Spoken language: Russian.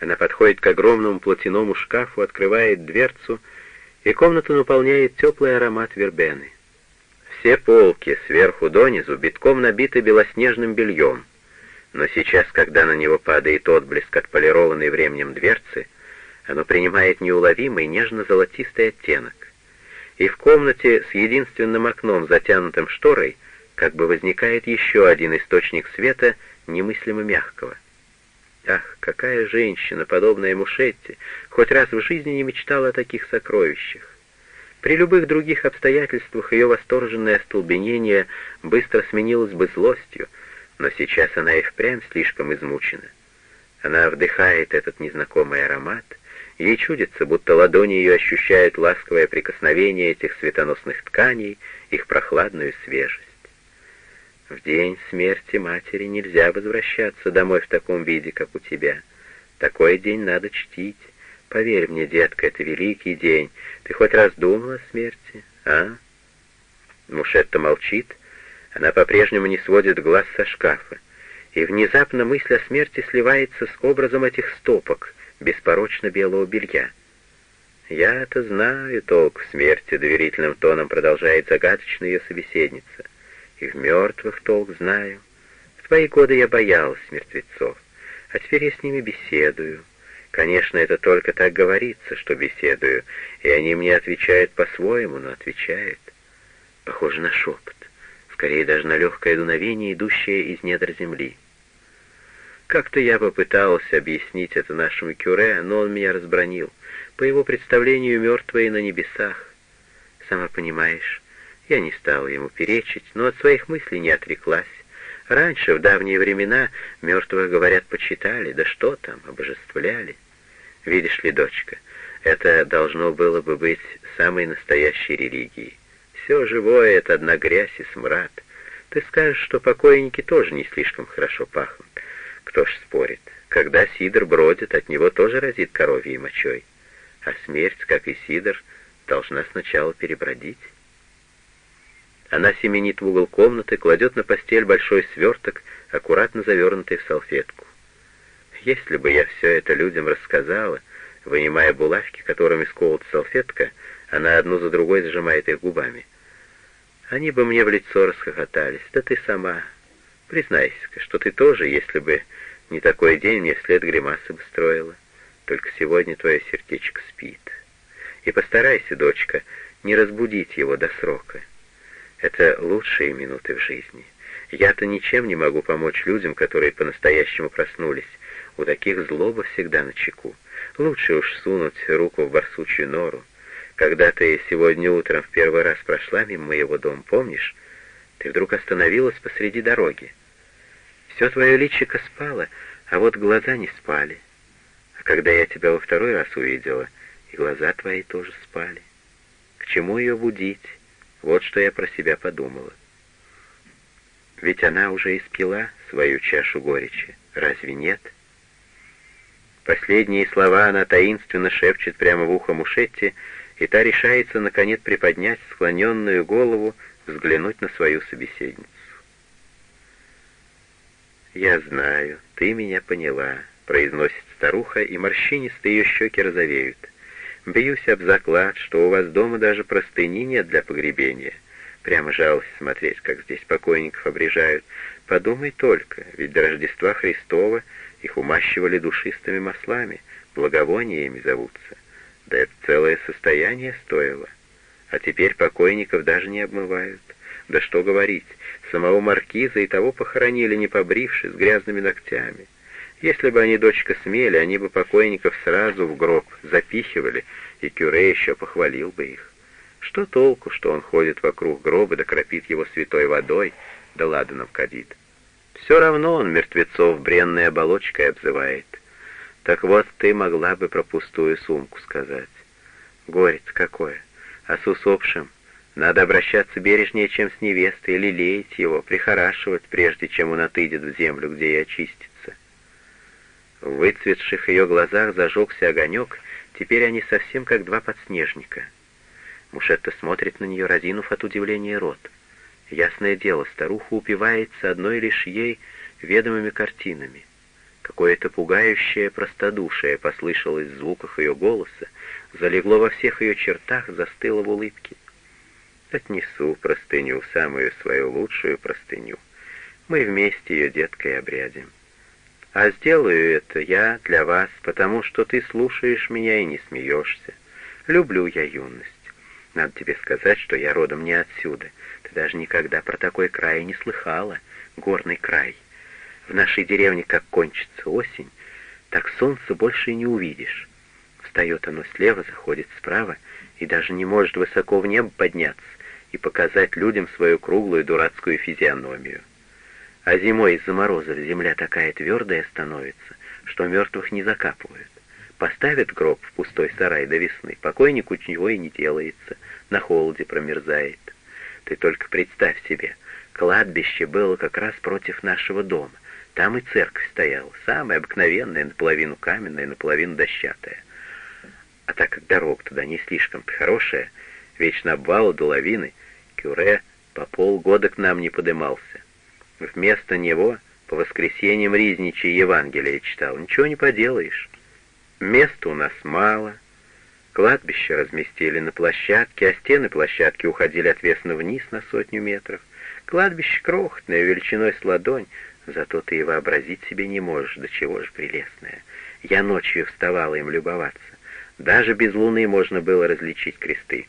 Она подходит к огромному платяному шкафу, открывает дверцу, и комнату наполняет теплый аромат вербены. Все полки, сверху донизу, битком набиты белоснежным бельем. Но сейчас, когда на него падает отблеск от полированной временем дверцы, оно принимает неуловимый нежно-золотистый оттенок. И в комнате с единственным окном, затянутым шторой, как бы возникает еще один источник света, немыслимо мягкого. Ах, какая женщина, подобная Мушетти, хоть раз в жизни не мечтала о таких сокровищах. При любых других обстоятельствах ее восторженное остолбенение быстро сменилось бы злостью, но сейчас она и впрямь слишком измучена. Она вдыхает этот незнакомый аромат, ей чудится, будто ладони ее ощущают ласковое прикосновение этих светоносных тканей, их прохладную свежесть. В день смерти матери нельзя возвращаться домой в таком виде, как у тебя. Такой день надо чтить. Поверь мне, детка, это великий день. Ты хоть раз думала о смерти, а? Мушетта молчит. Она по-прежнему не сводит глаз со шкафа. И внезапно мысль о смерти сливается с образом этих стопок, беспорочно белого белья. «Я-то знаю толк в смерти», — доверительным тоном продолжает загадочная ее собеседница. «И в мертвых толк знаю. В твои годы я боялась мертвецов, а теперь я с ними беседую. Конечно, это только так говорится, что беседую, и они мне отвечают по-своему, но отвечают. Похоже на шепот, скорее даже на легкое дуновение, идущее из недр земли. Как-то я попытался объяснить это нашему кюре, но он меня разбронил. По его представлению, мертвые на небесах. Сама понимаешь, я не стала ему перечить, но от своих мыслей не отреклась. Раньше, в давние времена, мертвых, говорят, почитали, да что там, обожествляли. Видишь ли, дочка, это должно было бы быть самой настоящей религией. Все живое — это одна грязь и смрад. Ты скажешь, что покойники тоже не слишком хорошо пахнут. Кто ж спорит? Когда сидр бродит, от него тоже разит коровьей мочой. А смерть, как и сидр, должна сначала перебродить. Она семенит в угол комнаты, кладет на постель большой сверток, аккуратно завернутый в салфетку. Если бы я все это людям рассказала, вынимая булавки, которыми сколот салфетка, она одну за другой зажимает их губами. Они бы мне в лицо расхохотались. Да ты сама. Признайся-ка, что ты тоже, если бы не такой день, мне вслед гримасы бы строила. Только сегодня твое сердечко спит. И постарайся, дочка, не разбудить его до срока. Это лучшие минуты в жизни. Я-то ничем не могу помочь людям, которые по-настоящему проснулись. У таких злоба всегда на чеку. Лучше уж сунуть руку в барсучью нору. Когда ты сегодня утром в первый раз прошла мимо моего дома, помнишь? Ты вдруг остановилась посреди дороги. Все твое личико спало, а вот глаза не спали. А когда я тебя во второй раз увидела, и глаза твои тоже спали. К чему ее будить? Вот что я про себя подумала. Ведь она уже испила свою чашу горечи, разве нет? Последние слова она таинственно шепчет прямо в ухо Мушетти, и та решается, наконец, приподнять склоненную голову, взглянуть на свою собеседницу. «Я знаю, ты меня поняла», — произносит старуха, и морщинистые ее щеки розовеют. Бьюсь об заклад, что у вас дома даже простыни нет для погребения. Прямо жалость смотреть, как здесь покойников обрежают. Подумай только, ведь до Рождества Христова их умащивали душистыми маслами, благовониями зовутся. Да это целое состояние стоило. А теперь покойников даже не обмывают. Да что говорить, самого маркиза и того похоронили, не побрившись, с грязными ногтями. Если бы они, дочка, смели, они бы покойников сразу в гроб запихивали, и Кюре еще похвалил бы их. Что толку, что он ходит вокруг гроба да кропит его святой водой, да ладаном кадит? Все равно он мертвецов бренной оболочкой обзывает. Так вот, ты могла бы про пустую сумку сказать. Горец какое! А с усопшим надо обращаться бережнее, чем с невестой, лелеять его, прихорашивать, прежде чем он отыдет в землю, где и очистится. В выцветших ее глазах зажегся огонек, теперь они совсем как два подснежника. Мушетта смотрит на нее, разинув от удивления рот. Ясное дело, старуха упивается одной лишь ей ведомыми картинами. Какое-то пугающее простодушие послышалось в звуках ее голоса, залегло во всех ее чертах, застыло в улыбке. Отнесу простыню, самую свою лучшую простыню. Мы вместе ее деткой обрядим. А сделаю это я для вас, потому что ты слушаешь меня и не смеешься. Люблю я юность. Надо тебе сказать, что я родом не отсюда. Ты даже никогда про такой край не слыхала. Горный край. В нашей деревне, как кончится осень, так солнце больше и не увидишь. Встает оно слева, заходит справа, и даже не может высоко в небо подняться и показать людям свою круглую дурацкую физиономию. А зимой из-за морозов земля такая твердая становится, что мертвых не закапывают. Поставят гроб в пустой сарай до весны, покойнику ничего и не делается, на холоде промерзает. Ты только представь себе, кладбище было как раз против нашего дома. Там и церковь стояла, самая обыкновенная, наполовину каменная, наполовину дощатая. А так как дорога туда не слишком-то хорошая, вечно обвалы до лавины, Кюре по полгода к нам не подымался. Вместо него по воскресеньям Ризничий Евангелие читал. Ничего не поделаешь. Места у нас мало. Кладбище разместили на площадке, а стены площадки уходили отвесно вниз на сотню метров. Кладбище крохотное, величиной с ладонь, зато ты и вообразить себе не можешь, до чего же прелестное. Я ночью вставала им любоваться. Даже без луны можно было различить кресты.